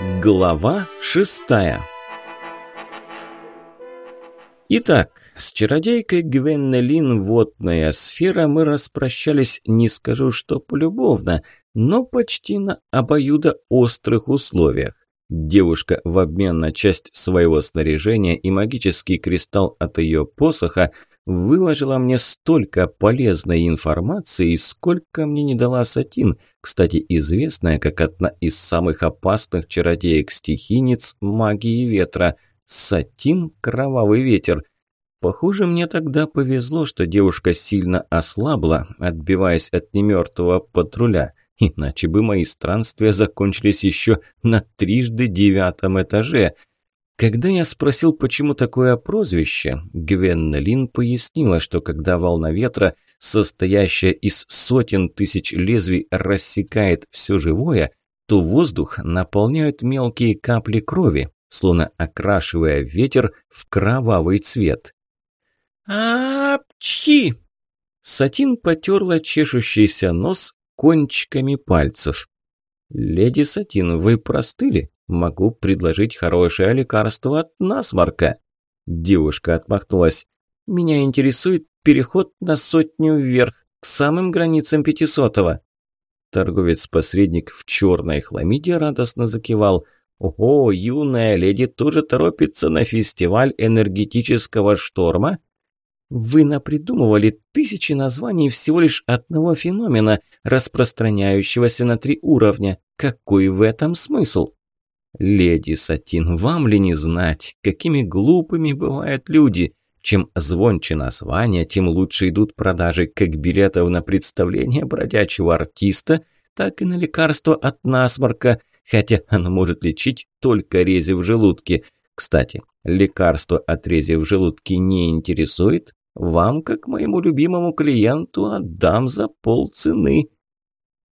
Глава шестая Итак, с чародейкой Гвеннелин Водная сфера мы распрощались, не скажу, что полюбовно, но почти на обоюдоострых условиях. Девушка в обмен на часть своего снаряжения и магический кристалл от ее посоха выложила мне столько полезной информации, сколько мне не дала Сатин, кстати, известная как одна из самых опасных чародеек-стихийниц магии ветра. Сатин – кровавый ветер. Похоже, мне тогда повезло, что девушка сильно ослабла, отбиваясь от немертвого патруля – Иначе бы мои странствия закончились еще на трижды девятом этаже. Когда я спросил, почему такое прозвище, Гвенна пояснила, что когда волна ветра, состоящая из сотен тысяч лезвий, рассекает все живое, то воздух наполняют мелкие капли крови, словно окрашивая ветер в кровавый цвет. «Апчхи!» Сатин потерла чешущийся нос, кончиками пальцев. «Леди Сатин, вы простыли? Могу предложить хорошее лекарство от насморка». Девушка отмахнулась. «Меня интересует переход на сотню вверх, к самым границам пятисотого». Торговец-посредник в черной хламиде радостно закивал. «Ого, юная леди тоже торопится на фестиваль энергетического шторма?» Вы напридумывали тысячи названий всего лишь одного феномена, распространяющегося на три уровня. Какой в этом смысл? Леди Сатин, вам ли не знать, какими глупыми бывают люди? Чем звонче названия, тем лучше идут продажи как билетов на представление бродячего артиста, так и на лекарство от насморка, хотя оно может лечить только рези в желудке. Кстати, лекарство от рези в желудке не интересует? Вам, как моему любимому клиенту, отдам за полцены».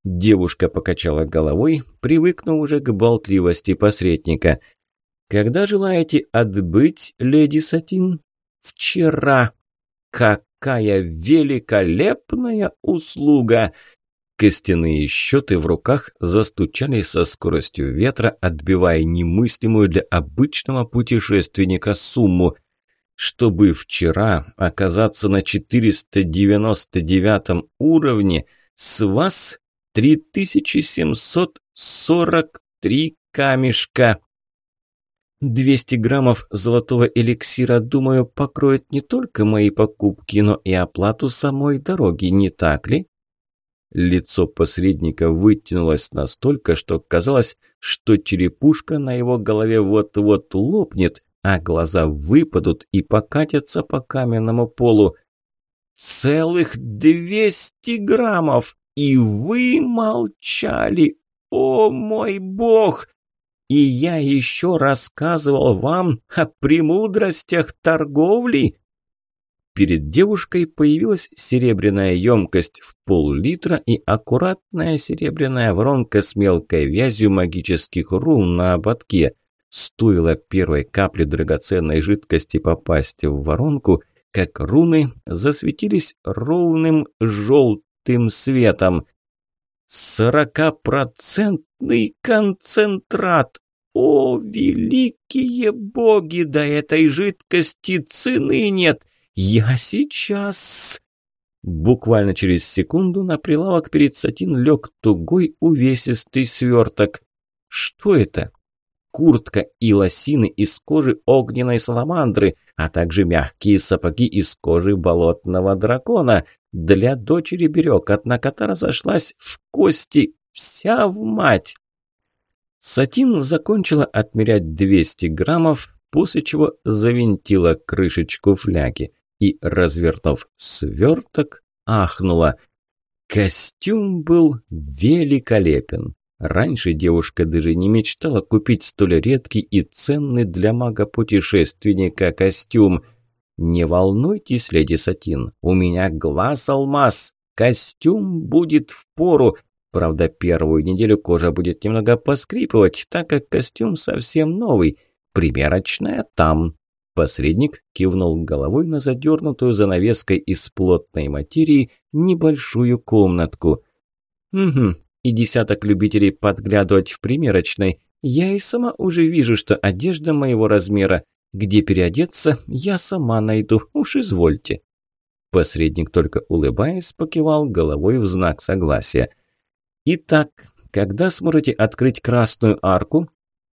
Девушка покачала головой, привыкнув уже к болтливости посредника. «Когда желаете отбыть, леди Сатин?» «Вчера. Какая великолепная услуга!» Костяные счеты в руках застучали со скоростью ветра, отбивая немыслимую для обычного путешественника сумму – чтобы вчера оказаться на 499 уровне, с вас 3743 камешка. 200 граммов золотого эликсира, думаю, покроет не только мои покупки, но и оплату самой дороги, не так ли? Лицо посредника вытянулось настолько, что казалось, что черепушка на его голове вот-вот лопнет, а глаза выпадут и покатятся по каменному полу. «Целых двести граммов! И вы молчали! О мой бог! И я еще рассказывал вам о премудростях торговли!» Перед девушкой появилась серебряная емкость в пол-литра и аккуратная серебряная воронка с мелкой вязью магических рун на ободке – Стоило первой капле драгоценной жидкости попасть в воронку, как руны засветились ровным желтым светом. «Сорокапроцентный концентрат! О, великие боги! До этой жидкости цены нет! Я сейчас...» Буквально через секунду на прилавок перед сатин лег тугой увесистый сверток. «Что это?» Куртка и лосины из кожи огненной саламандры, а также мягкие сапоги из кожи болотного дракона. Для дочери берег, одна кота разошлась в кости, вся в мать. Сатин закончила отмерять 200 граммов, после чего завинтила крышечку фляги и, развернув сверток, ахнула. Костюм был великолепен. Раньше девушка даже не мечтала купить столь редкий и ценный для мага-путешественника костюм. «Не волнуйтесь, леди Сатин, у меня глаз алмаз, костюм будет в пору. Правда, первую неделю кожа будет немного поскрипывать, так как костюм совсем новый. Примерочная там». Посредник кивнул головой на задернутую занавеской из плотной материи небольшую комнатку. «Угу, и десяток любителей подглядывать в примерочной. Я и сама уже вижу, что одежда моего размера. Где переодеться, я сама найду, уж извольте». Посредник только улыбаясь покивал головой в знак согласия. «Итак, когда сможете открыть красную арку?»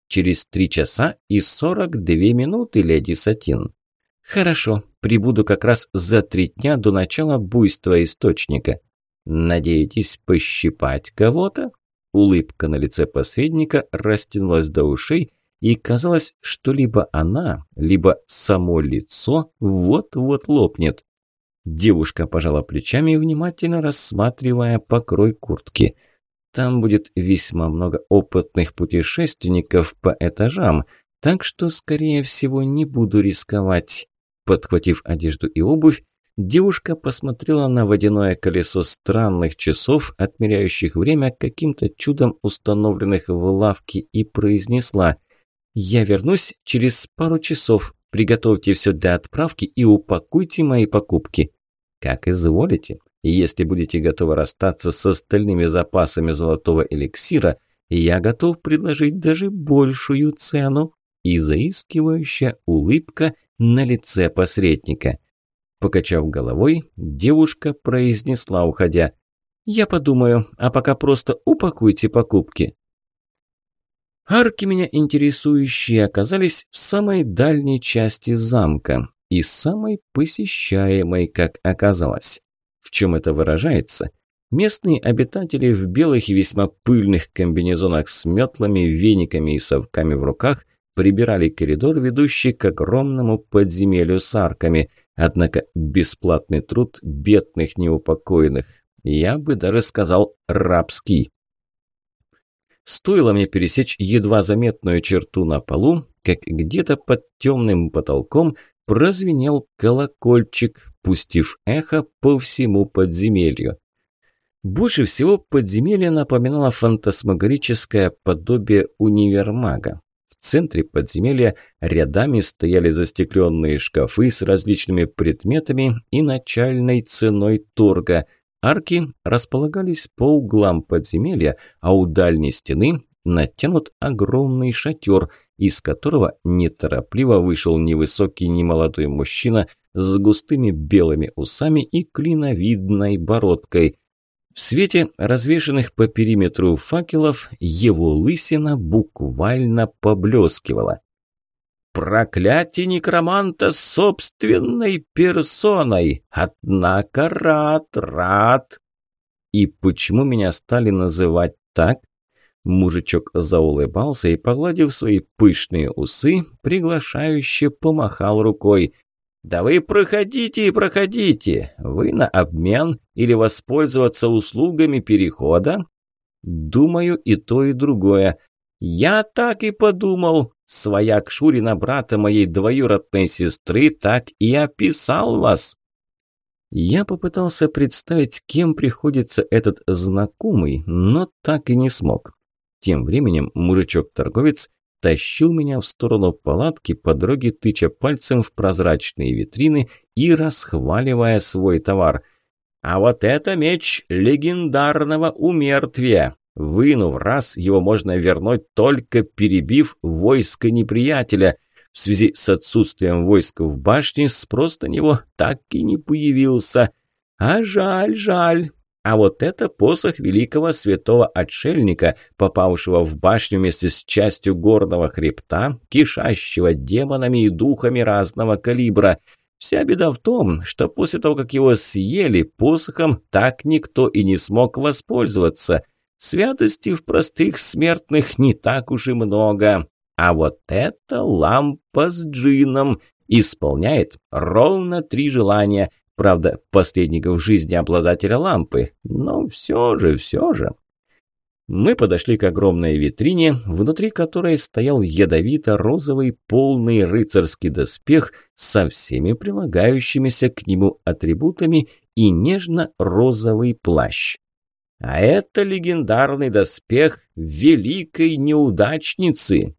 «Через три часа и сорок две минуты, леди Сатин». «Хорошо, прибуду как раз за три дня до начала буйства источника». «Надеетесь пощипать кого-то?» Улыбка на лице посредника растянулась до ушей, и казалось, что либо она, либо само лицо вот-вот лопнет. Девушка пожала плечами, внимательно рассматривая покрой куртки. Там будет весьма много опытных путешественников по этажам, так что, скорее всего, не буду рисковать. Подхватив одежду и обувь, девушка посмотрела на водяное колесо странных часов, отмеряющих время каким-то чудом установленных в лавке, и произнесла «Я вернусь через пару часов. Приготовьте все для отправки и упакуйте мои покупки. Как изволите. Если будете готовы расстаться с остальными запасами золотого эликсира, я готов предложить даже большую цену. И заискивающая улыбка на лице посредника. Покачав головой, девушка произнесла, уходя, «Я подумаю, а пока просто упакуйте покупки». Арки меня интересующие оказались в самой дальней части замка и самой посещаемой, как оказалось. В чем это выражается? Местные обитатели в белых и весьма пыльных комбинезонах с метлами, вениками и совками в руках прибирали коридор, ведущий к огромному подземелью с арками. Однако бесплатный труд бедных неупокоенных, я бы даже сказал рабский. Стоило мне пересечь едва заметную черту на полу, как где-то под темным потолком прозвенел колокольчик, пустив эхо по всему подземелью. Больше всего подземелье напоминало фантасмагорическое подобие универмага. В центре подземелья рядами стояли застекленные шкафы с различными предметами и начальной ценой торга – Арки располагались по углам подземелья, а у дальней стены натянут огромный шатер, из которого неторопливо вышел невысокий немолодой мужчина с густыми белыми усами и клиновидной бородкой. В свете развешанных по периметру факелов его лысина буквально поблескивала. Проклятие некроманта собственной персоной. Однако рад, рад. И почему меня стали называть так? Мужичок заулыбался и, погладив свои пышные усы, приглашающе помахал рукой. «Да вы проходите и проходите! Вы на обмен или воспользоваться услугами перехода?» «Думаю, и то, и другое. Я так и подумал. Свояк Шурина, брата моей двоюродной сестры, так и описал вас. Я попытался представить, кем приходится этот знакомый, но так и не смог. Тем временем мужичок-торговец тащил меня в сторону палатки, по дороге тыча пальцем в прозрачные витрины и расхваливая свой товар. «А вот это меч легендарного умертвия! Вынув раз, его можно вернуть, только перебив войско неприятеля. В связи с отсутствием войск в башне спрос на него так и не появился. А жаль, жаль. А вот это посох великого святого отшельника, попавшего в башню вместе с частью горного хребта, кишащего демонами и духами разного калибра. Вся беда в том, что после того, как его съели, посохом так никто и не смог воспользоваться. Святости в простых смертных не так уж и много. А вот эта лампа с джином исполняет ровно три желания. Правда, последнего в жизни обладателя лампы. Но все же, все же. Мы подошли к огромной витрине, внутри которой стоял ядовито-розовый полный рыцарский доспех со всеми прилагающимися к нему атрибутами и нежно-розовый плащ. А это легендарный доспех великой неудачницы.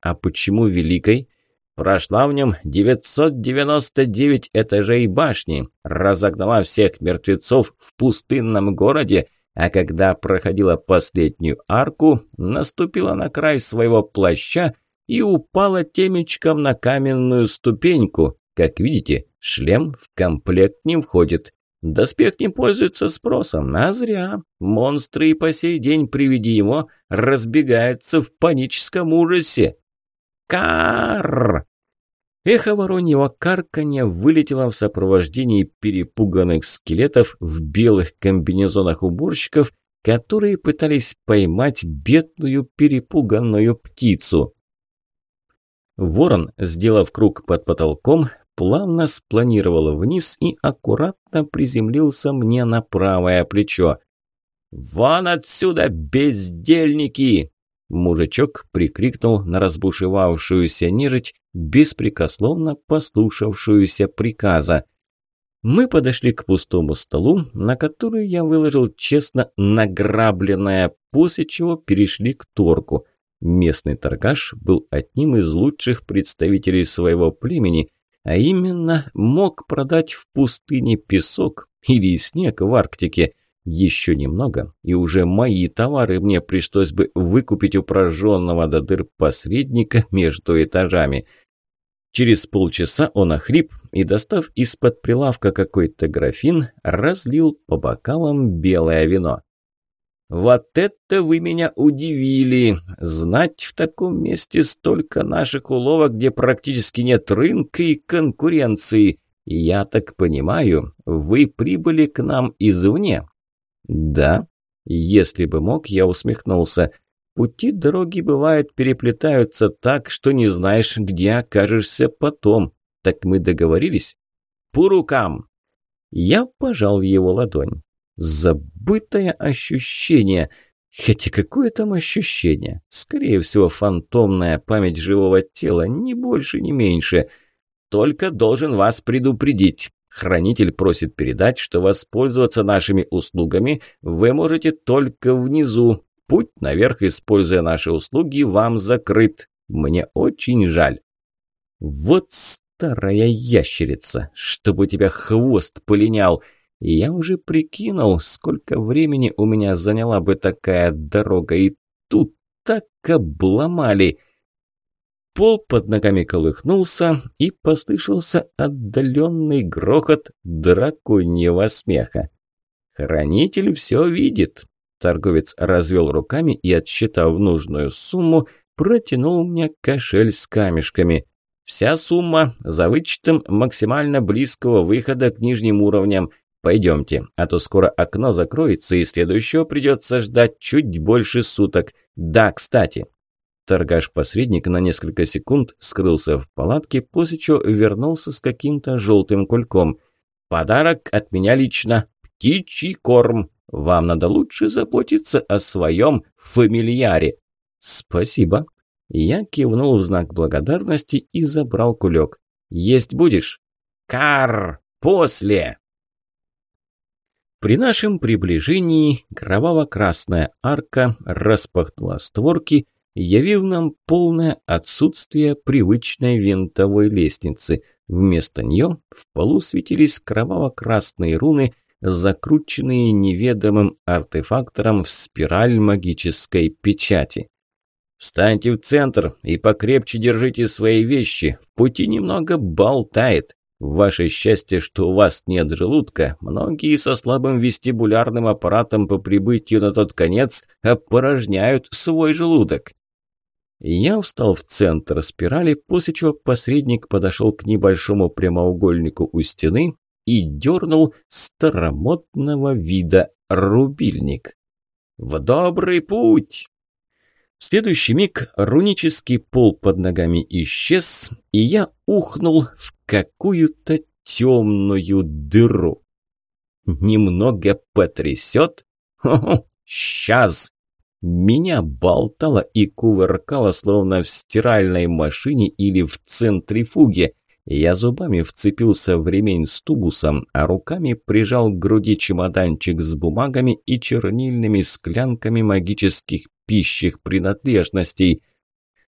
А почему великой? Прошла в нем 999 этажей башни, разогнала всех мертвецов в пустынном городе, а когда проходила последнюю арку, наступила на край своего плаща и упала темечком на каменную ступеньку. Как видите, шлем в комплект не входит. Доспех не пользуется спросом, а зря. Монстры и по сей день при виде его разбегаются в паническом ужасе. Кар! Эхо вороньего карканья вылетело в сопровождении перепуганных скелетов в белых комбинезонах уборщиков, которые пытались поймать бедную перепуганную птицу. Ворон, сделав круг под потолком, плавно спланировал вниз и аккуратно приземлился мне на правое плечо. «Вон отсюда, бездельники!» Мужичок прикрикнул на разбушевавшуюся нежить, беспрекословно послушавшуюся приказа. Мы подошли к пустому столу, на который я выложил честно награбленное, после чего перешли к торгу. Местный торгаш был одним из лучших представителей своего племени, а именно мог продать в пустыне песок или снег в Арктике – еще немного, и уже мои товары мне пришлось бы выкупить у прожженного до дыр посредника между этажами. Через полчаса он охрип и, достав из-под прилавка какой-то графин, разлил по бокалам белое вино. «Вот это вы меня удивили! Знать в таком месте столько наших уловок, где практически нет рынка и конкуренции. Я так понимаю, вы прибыли к нам извне, «Да?» Если бы мог, я усмехнулся. «Пути дороги, бывает, переплетаются так, что не знаешь, где окажешься потом. Так мы договорились?» «По рукам!» Я пожал его ладонь. Забытое ощущение. Хотя какое там ощущение? Скорее всего, фантомная память живого тела, ни больше, ни меньше. Только должен вас предупредить. Хранитель просит передать, что воспользоваться нашими услугами вы можете только внизу. Путь наверх, используя наши услуги, вам закрыт. Мне очень жаль. Вот старая ящерица, чтобы тебя хвост полинял. Я уже прикинул, сколько времени у меня заняла бы такая дорога, и тут так обломали. Пол под ногами колыхнулся, и послышался отдаленный грохот драконьего смеха. «Хранитель все видит!» Торговец развел руками и, отсчитав нужную сумму, протянул мне кошель с камешками. «Вся сумма за вычетом максимально близкого выхода к нижним уровням. Пойдемте, а то скоро окно закроется, и следующего придется ждать чуть больше суток. Да, кстати, Торгаш-посредник на несколько секунд скрылся в палатке, после чего вернулся с каким-то желтым кульком. «Подарок от меня лично. Птичий корм. Вам надо лучше заботиться о своем фамильяре». «Спасибо». Я кивнул в знак благодарности и забрал кулек. «Есть будешь?» «Кар! После!» При нашем приближении кроваво-красная арка распахнула створки, явив нам полное отсутствие привычной винтовой лестницы. Вместо нее в полу светились кроваво-красные руны, закрученные неведомым артефактором в спираль магической печати. «Встаньте в центр и покрепче держите свои вещи, в пути немного болтает. Ваше счастье, что у вас нет желудка. Многие со слабым вестибулярным аппаратом по прибытию на тот конец опорожняют свой желудок». Я встал в центр спирали, после чего посредник подошел к небольшому прямоугольнику у стены и дернул старомодного вида рубильник. «В добрый путь!» В следующий миг рунический пол под ногами исчез, и я ухнул в какую-то темную дыру. Немного потрясет? Хо-хо, сейчас! Меня болтало и кувыркало, словно в стиральной машине или в центрифуге. Я зубами вцепился в ремень с тубусом, а руками прижал к груди чемоданчик с бумагами и чернильными склянками магических пищих принадлежностей.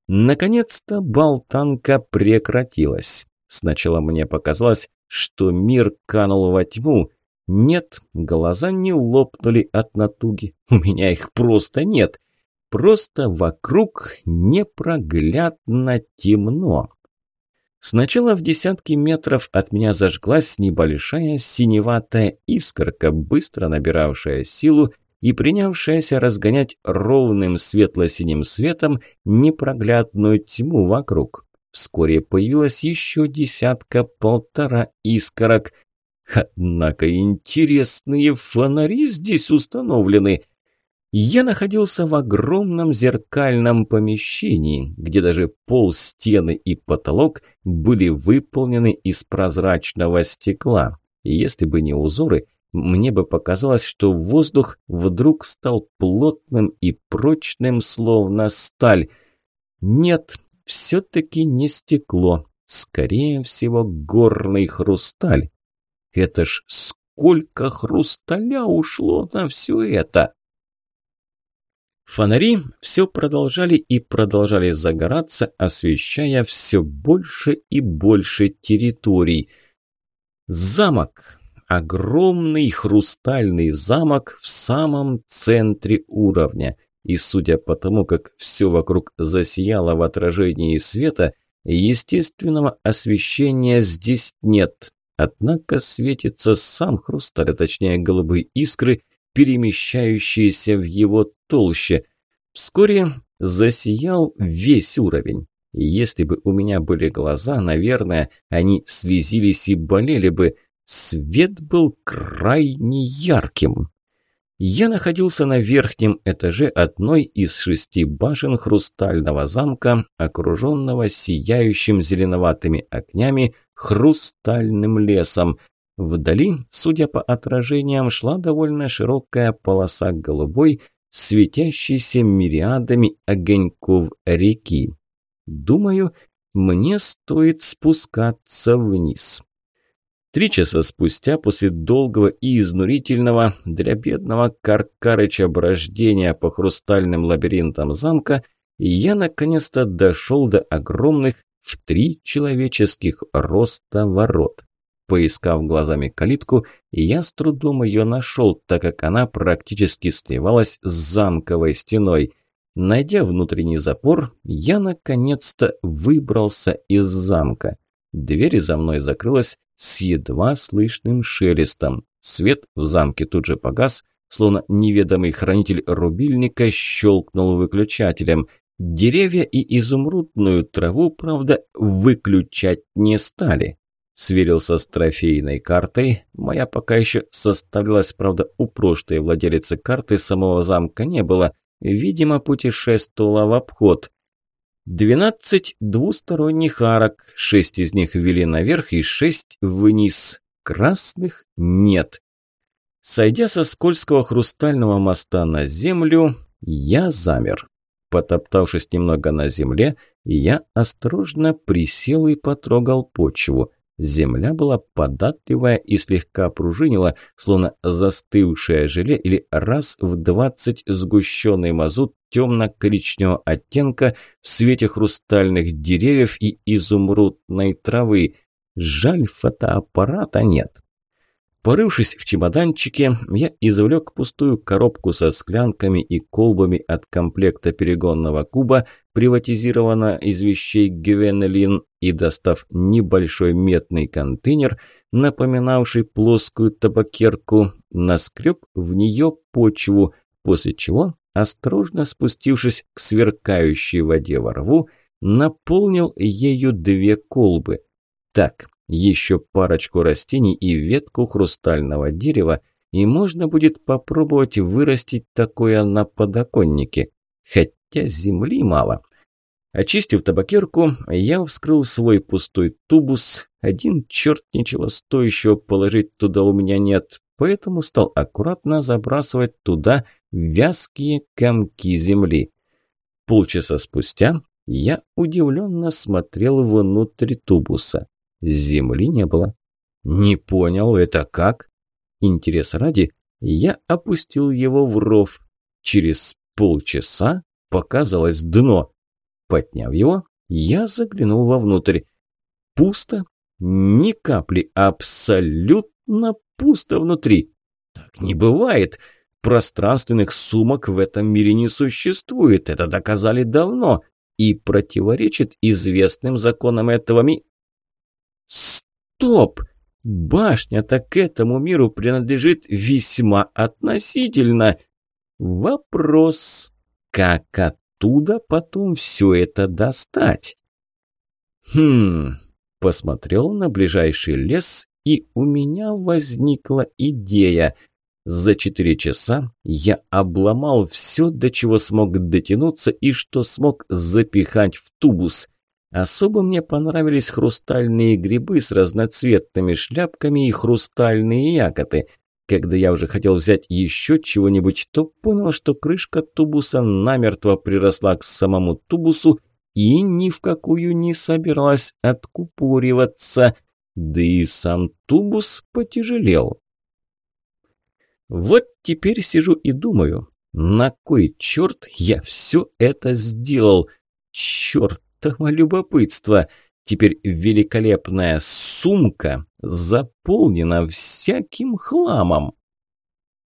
Наконец-то болтанка прекратилась. Сначала мне показалось, что мир канул во тьму, Нет, глаза не лопнули от натуги. У меня их просто нет. Просто вокруг непроглядно темно. Сначала в десятки метров от меня зажглась небольшая синеватая искорка, быстро набиравшая силу и принявшаяся разгонять ровным светло-синим светом непроглядную тьму вокруг. Вскоре появилась еще десятка-полтора искорок. Однако интересные фонари здесь установлены. Я находился в огромном зеркальном помещении, где даже пол, стены и потолок были выполнены из прозрачного стекла. Если бы не узоры, мне бы показалось, что воздух вдруг стал плотным и прочным, словно сталь. Нет, все-таки не стекло, скорее всего, горный хрусталь. Это ж сколько хрусталя ушло на все это! Фонари все продолжали и продолжали загораться, освещая все больше и больше территорий. Замок. Огромный хрустальный замок в самом центре уровня. И судя по тому, как все вокруг засияло в отражении света, естественного освещения здесь нет. Однако светится сам хрусталь, а точнее голубые искры, перемещающиеся в его толще. Вскоре засиял весь уровень. Если бы у меня были глаза, наверное, они слезились и болели бы. Свет был крайне ярким. Я находился на верхнем этаже одной из шести башен хрустального замка, окруженного сияющим зеленоватыми огнями хрустальным лесом, Вдали, судя по отражениям, шла довольно широкая полоса голубой, светящейся мириадами огоньков реки. Думаю, мне стоит спускаться вниз. Три часа спустя, после долгого и изнурительного для бедного Каркарыча брождения по хрустальным лабиринтам замка, я наконец-то дошел до огромных в три человеческих роста ворот. Поискав глазами калитку, я с трудом ее нашел, так как она практически сливалась с замковой стеной. Найдя внутренний запор, я наконец-то выбрался из замка. Дверь за мной закрылась с едва слышным шелестом. Свет в замке тут же погас, словно неведомый хранитель рубильника щелкнул выключателем. Деревья и изумрудную траву, правда, выключать не стали сверился с трофейной картой. Моя пока еще составлялась, правда, у прошлой владелицы карты самого замка не было. Видимо, путешествовала в обход. Двенадцать двусторонних арок, шесть из них вели наверх и шесть вниз. Красных нет. Сойдя со скользкого хрустального моста на землю, я замер. Потоптавшись немного на земле, я осторожно присел и потрогал почву. Земля была податливая и слегка пружинила, словно застывшее желе или раз в двадцать сгущенный мазут темно-коричневого оттенка в свете хрустальных деревьев и изумрудной травы. Жаль, фотоаппарата нет. Порывшись в чемоданчике, я извлек пустую коробку со склянками и колбами от комплекта перегонного куба, приватизирована из вещей Гвенелин, и, достав небольшой медный контейнер, напоминавший плоскую табакерку, наскреб в нее почву, после чего, осторожно спустившись к сверкающей воде во рву, наполнил ею две колбы. Так, еще парочку растений и ветку хрустального дерева, и можно будет попробовать вырастить такое на подоконнике. Хотя земли мало. Очистив табакерку, я вскрыл свой пустой тубус. Один черт ничего стоящего положить туда у меня нет, поэтому стал аккуратно забрасывать туда вязкие комки земли. Полчаса спустя я удивленно смотрел внутрь тубуса. Земли не было. Не понял, это как? Интерес ради, я опустил его в ров. Через полчаса показалось дно. Подняв его, я заглянул вовнутрь. Пусто, ни капли, абсолютно пусто внутри. Так не бывает. Пространственных сумок в этом мире не существует, это доказали давно и противоречит известным законам этого ми... Стоп! Башня-то к этому миру принадлежит весьма относительно. Вопрос, как оттуда потом все это достать? Хм, посмотрел на ближайший лес, и у меня возникла идея – за четыре часа я обломал все, до чего смог дотянуться и что смог запихать в тубус. Особо мне понравились хрустальные грибы с разноцветными шляпками и хрустальные ягоды. Когда я уже хотел взять еще чего-нибудь, то понял, что крышка тубуса намертво приросла к самому тубусу и ни в какую не собиралась откупориваться. Да и сам тубус потяжелел. Вот теперь сижу и думаю, на кой черт я все это сделал? Чертово любопытство! Теперь великолепная сумка заполнена всяким хламом.